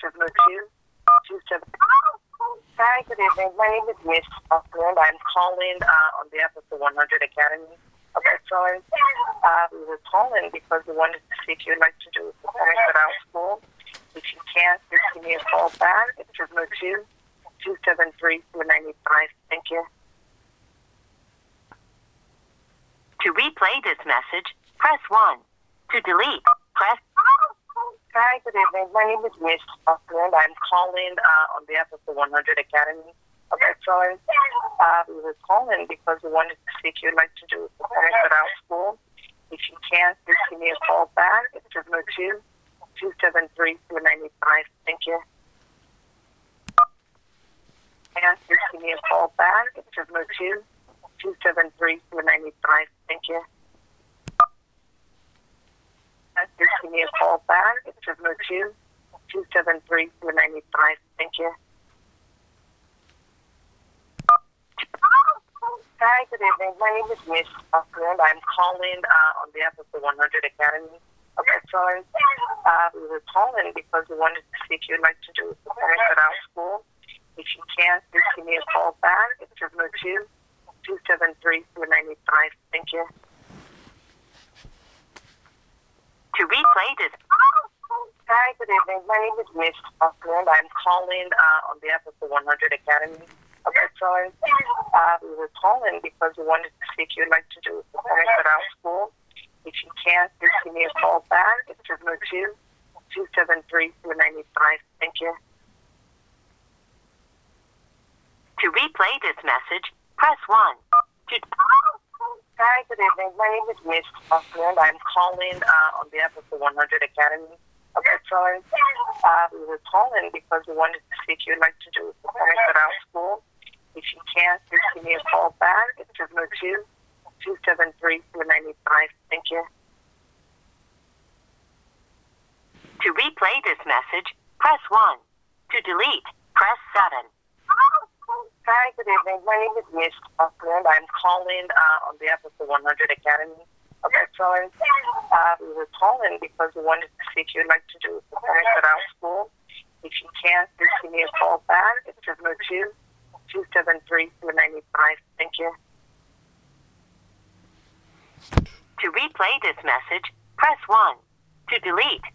702 27. Hi, good evening. My name is Miss Osmond. I'm calling uh, on behalf of the 100 Academy of Excellence. Uh, we were calling because we wanted to see if you'd like to do a performance at our school. If you can't, just give me a call back at 702 273 495. Thank you. To replay this message, press 1. To delete, press Hi, good evening. My name is Miss Osmond. I'm calling uh, on behalf of the 100 Academy of Excellence. Uh, we were calling because we wanted to see if you'd like to do a performance at our school. If you can't, just give me a call back at 702 273 495. Thank you. And just give me a call back at 702 273 495. Thank you. Just give me a call back at 702 273 495. Thank you. Hi, good evening. My name is Miss Osmond. I'm calling uh, on behalf of the 100 Academy of Excellence. Uh, we were calling because we wanted to see if you'd like to do a performance at our school. If you can't, just give me a call back at 702 273 495. Thank you. Replay. Hi, good evening. My name is Miss Osmond. I'm calling uh, on behalf of the 100 Academy of Excellence. Uh, we were calling because we wanted to see if you'd like to do a performance at our school. If you can't, just give me a call back at 702 273 495. Thank you. To replay this message, press 1. To Hi, good evening. My name is Miss Osmond. I'm calling uh, on behalf of the 100 Academy of Excellence. Uh, we were calling because we wanted to see if you'd like to do performance at our school. If you can't, just give me a call back at 702 273 495. Thank you. to replay this message, press 1. To delete, press 7. Hi, good evening. My name is Miss Osmond. I'm calling uh, on behalf of the 100 Academy of Excellence. Uh, we were calling because we wanted to see if you'd like to do performance at our school. If you can't, just give me a call back at 702 273 495. Thank you. To replay this message, press 1. To delete,